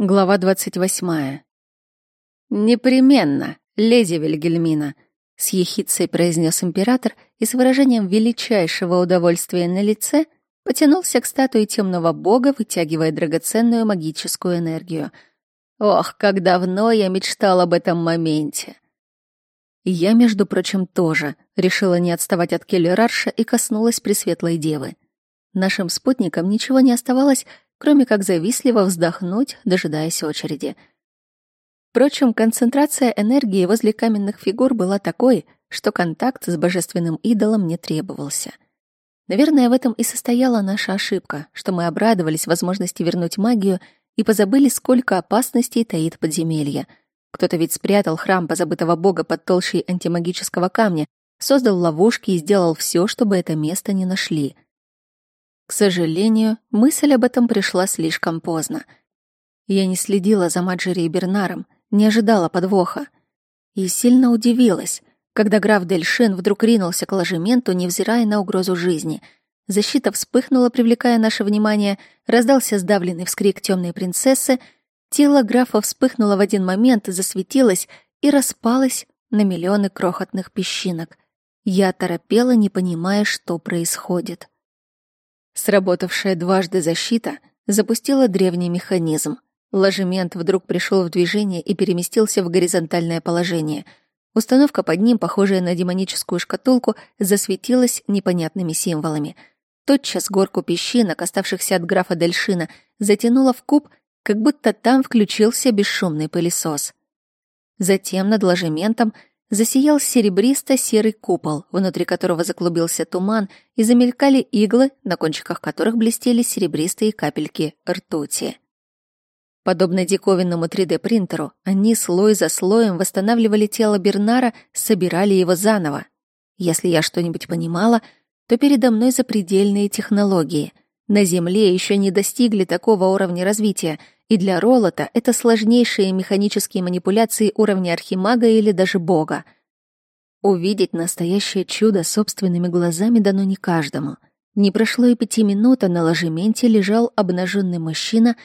Глава двадцать восьмая. «Непременно, леди Вильгельмина», — с ехицей произнес император и с выражением величайшего удовольствия на лице потянулся к статуе темного бога, вытягивая драгоценную магическую энергию. «Ох, как давно я мечтал об этом моменте!» Я, между прочим, тоже решила не отставать от Келли Рарша и коснулась Пресветлой Девы. Нашим спутникам ничего не оставалось, кроме как завистливо вздохнуть, дожидаясь очереди. Впрочем, концентрация энергии возле каменных фигур была такой, что контакт с божественным идолом не требовался. Наверное, в этом и состояла наша ошибка, что мы обрадовались возможности вернуть магию и позабыли, сколько опасностей таит подземелье. Кто-то ведь спрятал храм позабытого бога под толщей антимагического камня, создал ловушки и сделал все, чтобы это место не нашли — к сожалению, мысль об этом пришла слишком поздно. Я не следила за Маджери и Бернаром, не ожидала подвоха. И сильно удивилась, когда граф Дельшин вдруг ринулся к ложементу, невзирая на угрозу жизни. Защита вспыхнула, привлекая наше внимание, раздался сдавленный вскрик темной принцессы, тело графа вспыхнуло в один момент, засветилось и распалось на миллионы крохотных песчинок. Я торопела, не понимая, что происходит. Сработавшая дважды защита запустила древний механизм. Ложемент вдруг пришел в движение и переместился в горизонтальное положение. Установка под ним, похожая на демоническую шкатулку, засветилась непонятными символами. Тотчас горку песчинок, оставшихся от графа Дельшина, затянула в куб, как будто там включился бесшумный пылесос. Затем над ложементом засиял серебристо-серый купол, внутри которого заклубился туман, и замелькали иглы, на кончиках которых блестели серебристые капельки ртути. Подобно диковинному 3D-принтеру, они слой за слоем восстанавливали тело Бернара, собирали его заново. Если я что-нибудь понимала, то передо мной запредельные технологии. На Земле еще не достигли такого уровня развития — и для Ролота это сложнейшие механические манипуляции уровня архимага или даже бога. Увидеть настоящее чудо собственными глазами дано не каждому. Не прошло и пяти минут, а на ложементе лежал обнаженный мужчина,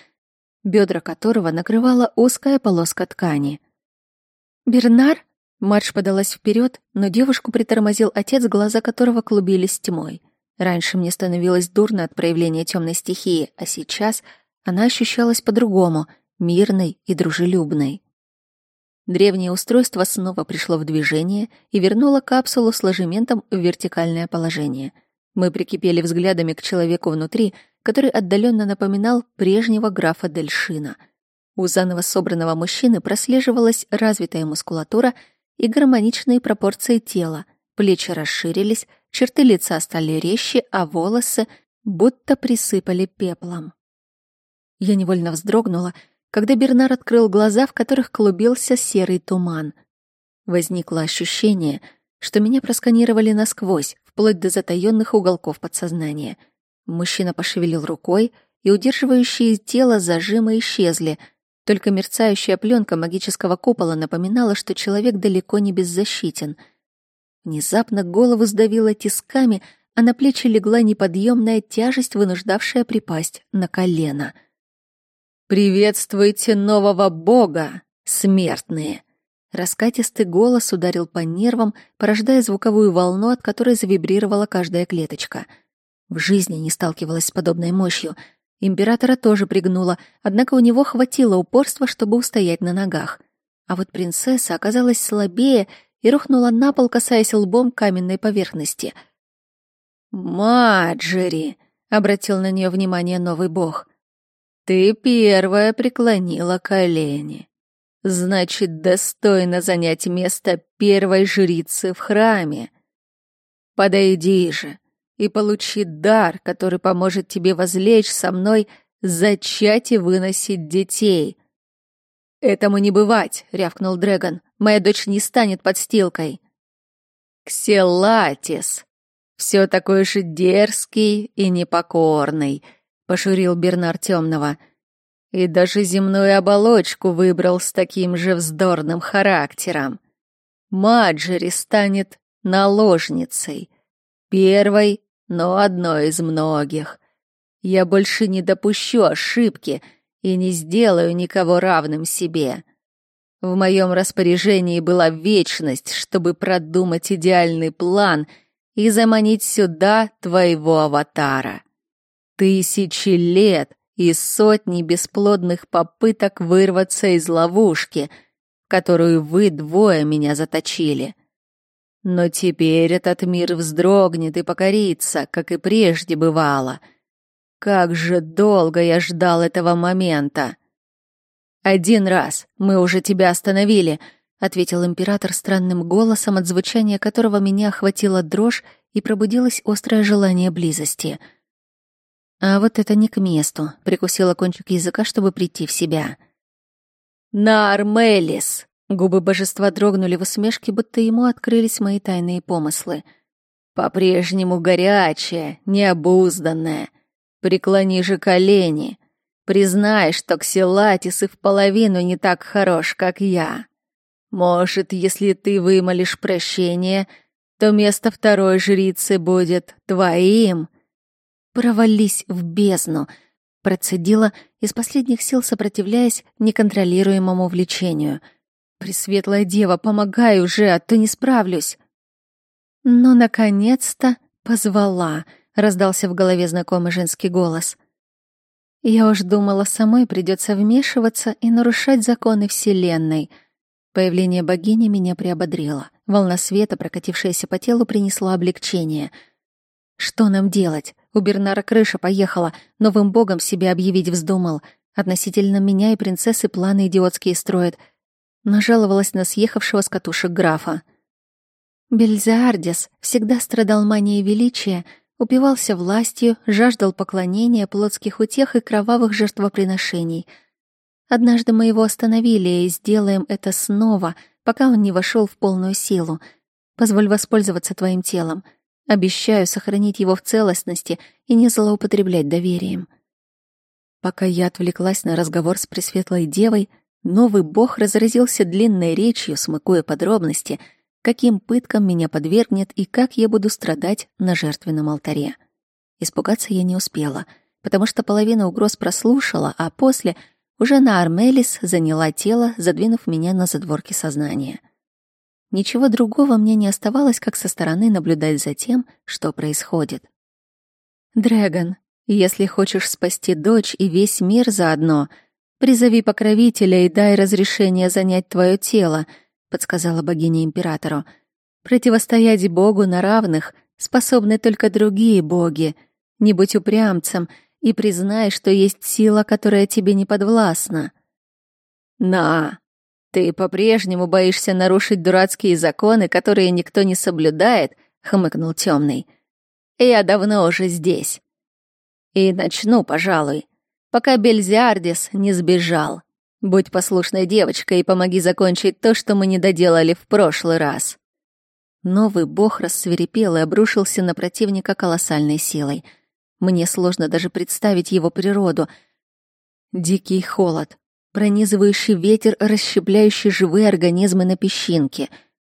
бедра которого накрывала узкая полоска ткани. «Бернар?» Марш подалась вперед, но девушку притормозил отец, глаза которого клубились тьмой. Раньше мне становилось дурно от проявления темной стихии, а сейчас — она ощущалась по-другому, мирной и дружелюбной. Древнее устройство снова пришло в движение и вернуло капсулу с ложементом в вертикальное положение. Мы прикипели взглядами к человеку внутри, который отдаленно напоминал прежнего графа Дельшина. У заново собранного мужчины прослеживалась развитая мускулатура и гармоничные пропорции тела, плечи расширились, черты лица стали резче, а волосы будто присыпали пеплом. Я невольно вздрогнула, когда Бернар открыл глаза, в которых клубился серый туман. Возникло ощущение, что меня просканировали насквозь, вплоть до затаённых уголков подсознания. Мужчина пошевелил рукой, и удерживающие тело зажимы исчезли, только мерцающая пленка магического купола напоминала, что человек далеко не беззащитен. Внезапно голову сдавило тисками, а на плечи легла неподъемная тяжесть, вынуждавшая припасть на колено — «Приветствуйте нового бога, смертные!» Раскатистый голос ударил по нервам, порождая звуковую волну, от которой завибрировала каждая клеточка. В жизни не сталкивалась с подобной мощью. Императора тоже пригнула, однако у него хватило упорства, чтобы устоять на ногах. А вот принцесса оказалась слабее и рухнула на пол, касаясь лбом каменной поверхности. «Маджери!» — обратил на нее внимание новый бог — ты первая преклонила колени. Значит, достойно занять место первой жрицы в храме. Подойди же и получи дар, который поможет тебе возлечь со мной, зачать и выносить детей. Этому не бывать, рявкнул Дрэгон. Моя дочь не станет подстилкой. Кселатис, все такой же дерзкий и непокорный, — пошурил Бернар Темного. «И даже земную оболочку выбрал с таким же вздорным характером. Маджери станет наложницей. Первой, но одной из многих. Я больше не допущу ошибки и не сделаю никого равным себе. В моем распоряжении была вечность, чтобы продумать идеальный план и заманить сюда твоего аватара. Тысячи лет и сотни бесплодных попыток вырваться из ловушки, которую вы двое меня заточили. Но теперь этот мир вздрогнет и покорится, как и прежде бывало. Как же долго я ждал этого момента! «Один раз мы уже тебя остановили», — ответил император странным голосом, от звучания которого меня охватила дрожь и пробудилось острое желание близости. А вот это не к месту, прикусила кончик языка, чтобы прийти в себя. «Нармелис!» Губы божества дрогнули в усмешке, будто ему открылись мои тайные помыслы. «По-прежнему горячая, необузданная. Преклони же колени. Признай, что Ксилатис и в половину не так хорош, как я. Может, если ты вымолишь прощение, то место второй жрицы будет твоим. Провались в бездну, процедила из последних сил, сопротивляясь неконтролируемому влечению. Пресветлая дева, помогай уже, а то не справлюсь. Но наконец-то позвала, раздался в голове знакомый женский голос. Я уж думала, самой придется вмешиваться и нарушать законы Вселенной. Появление богини меня приободрило. Волна света, прокатившаяся по телу, принесла облегчение. Что нам делать? У Бернара крыша поехала, новым богом себя объявить вздумал. Относительно меня и принцессы планы идиотские строит. Нажаловалась на съехавшего с катушек графа. Бельзардис всегда страдал манией величия — упивался властью, жаждал поклонения, плотских утех и кровавых жертвоприношений. Однажды мы его остановили и сделаем это снова, пока он не вошел в полную силу. Позволь воспользоваться твоим телом. Обещаю сохранить его в целостности и не злоупотреблять доверием. Пока я отвлеклась на разговор с Пресветлой Девой, новый бог разразился длинной речью, смыкуя подробности — каким пыткам меня подвергнет и как я буду страдать на жертвенном алтаре. Испугаться я не успела, потому что половину угроз прослушала, а после уже на Армелис заняла тело, задвинув меня на задворки сознания. Ничего другого мне не оставалось, как со стороны наблюдать за тем, что происходит. «Дрэгон, если хочешь спасти дочь и весь мир заодно, призови покровителя и дай разрешение занять твое тело», подсказала богиня императору. Противостоять Богу на равных способны только другие боги. Не будь упрямцем и признай, что есть сила, которая тебе не подвластна. На, ты по-прежнему боишься нарушить дурацкие законы, которые никто не соблюдает, хмыкнул темный. Я давно уже здесь. И начну, пожалуй, пока Бельзиардис не сбежал. Будь послушной девочкой и помоги закончить то, что мы не доделали в прошлый раз. Новый бог рассверепел и обрушился на противника колоссальной силой. Мне сложно даже представить его природу. Дикий холод, пронизывающий ветер, расщепляющий живые организмы на песчинки,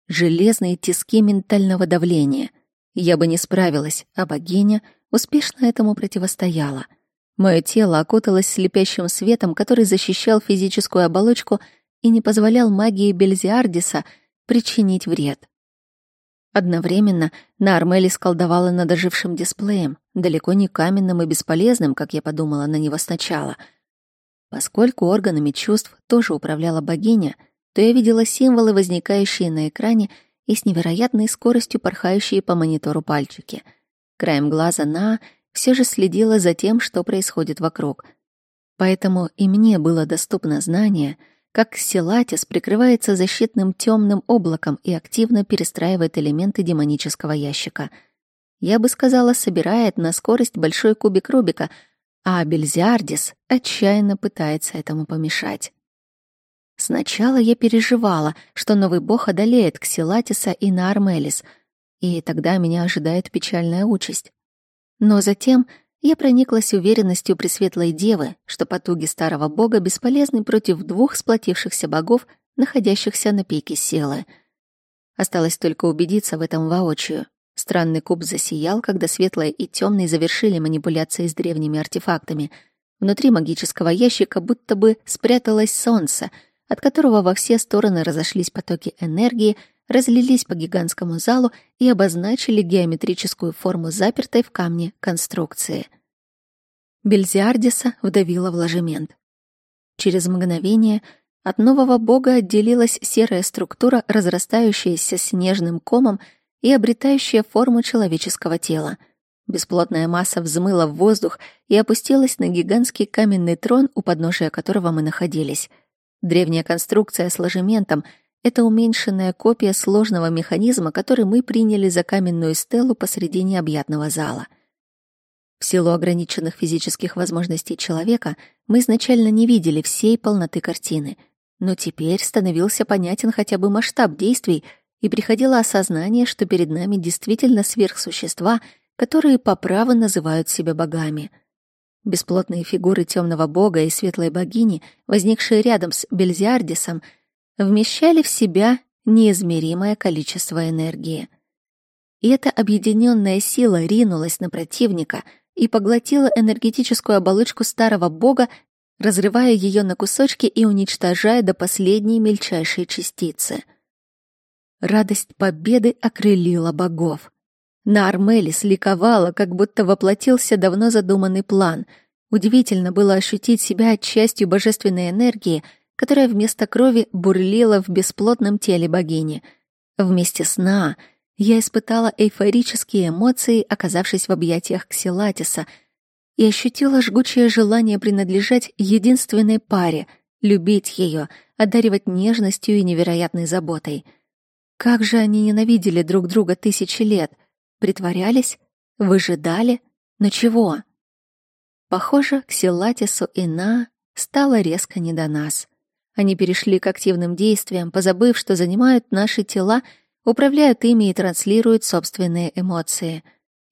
железные тиски ментального давления. Я бы не справилась, а богиня успешно этому противостояла — Мое тело окуталось слепящим светом, который защищал физическую оболочку и не позволял магии Бельзиардиса причинить вред. Одновременно на Армели сколдовала над ожившим дисплеем, далеко не каменным и бесполезным, как я подумала на него сначала. Поскольку органами чувств тоже управляла богиня, то я видела символы, возникающие на экране и с невероятной скоростью порхающие по монитору пальчики. Краем глаза на все же следила за тем, что происходит вокруг. Поэтому и мне было доступно знание, как Силатис прикрывается защитным темным облаком и активно перестраивает элементы демонического ящика. Я бы сказала, собирает на скорость большой кубик Рубика, а Бельзиардис отчаянно пытается этому помешать. Сначала я переживала, что новый бог одолеет Ксилатиса и Наармелис, и тогда меня ожидает печальная участь. Но затем я прониклась уверенностью Пресветлой Девы, что потуги старого бога бесполезны против двух сплотившихся богов, находящихся на пике силы. Осталось только убедиться в этом воочию. Странный куб засиял, когда светлое и темный завершили манипуляции с древними артефактами. Внутри магического ящика будто бы спряталось солнце, от которого во все стороны разошлись потоки энергии, разлились по гигантскому залу и обозначили геометрическую форму запертой в камне конструкции. Бельзиардиса вдавила в ложемент. Через мгновение от нового бога отделилась серая структура, разрастающаяся снежным комом и обретающая форму человеческого тела — Бесплотная масса взмыла в воздух и опустилась на гигантский каменный трон, у подножия которого мы находились. Древняя конструкция с ложементом — это уменьшенная копия сложного механизма, который мы приняли за каменную стелу посреди необъятного зала. В силу ограниченных физических возможностей человека мы изначально не видели всей полноты картины, но теперь становился понятен хотя бы масштаб действий, и приходило осознание, что перед нами действительно сверхсущества — которые по праву называют себя богами. Бесплотные фигуры темного бога и светлой богини, возникшие рядом с Бельзиардисом, вмещали в себя неизмеримое количество энергии. И эта объединенная сила ринулась на противника и поглотила энергетическую оболочку старого бога, разрывая ее на кусочки и уничтожая до последней мельчайшей частицы. Радость победы окрылила богов. На Армелис ликовала, как будто воплотился давно задуманный план. Удивительно было ощутить себя частью божественной энергии, которая вместо крови бурлила в бесплотном теле богини. Вместе сна я испытала эйфорические эмоции, оказавшись в объятиях Ксилатиса, и ощутила жгучее желание принадлежать единственной паре, любить ее, одаривать нежностью и невероятной заботой. Как же они ненавидели друг друга тысячи лет! Притворялись? Выжидали? Но чего? Похоже, к Силатису и На стало резко не до нас. Они перешли к активным действиям, позабыв, что занимают наши тела, управляют ими и транслируют собственные эмоции.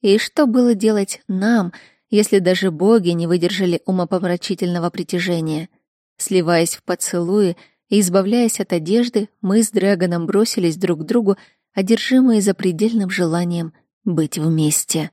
И что было делать нам, если даже боги не выдержали умопомрачительного притяжения? Сливаясь в поцелуи и избавляясь от одежды, мы с Дрэгоном бросились друг к другу, одержимые запредельным желанием быть вместе.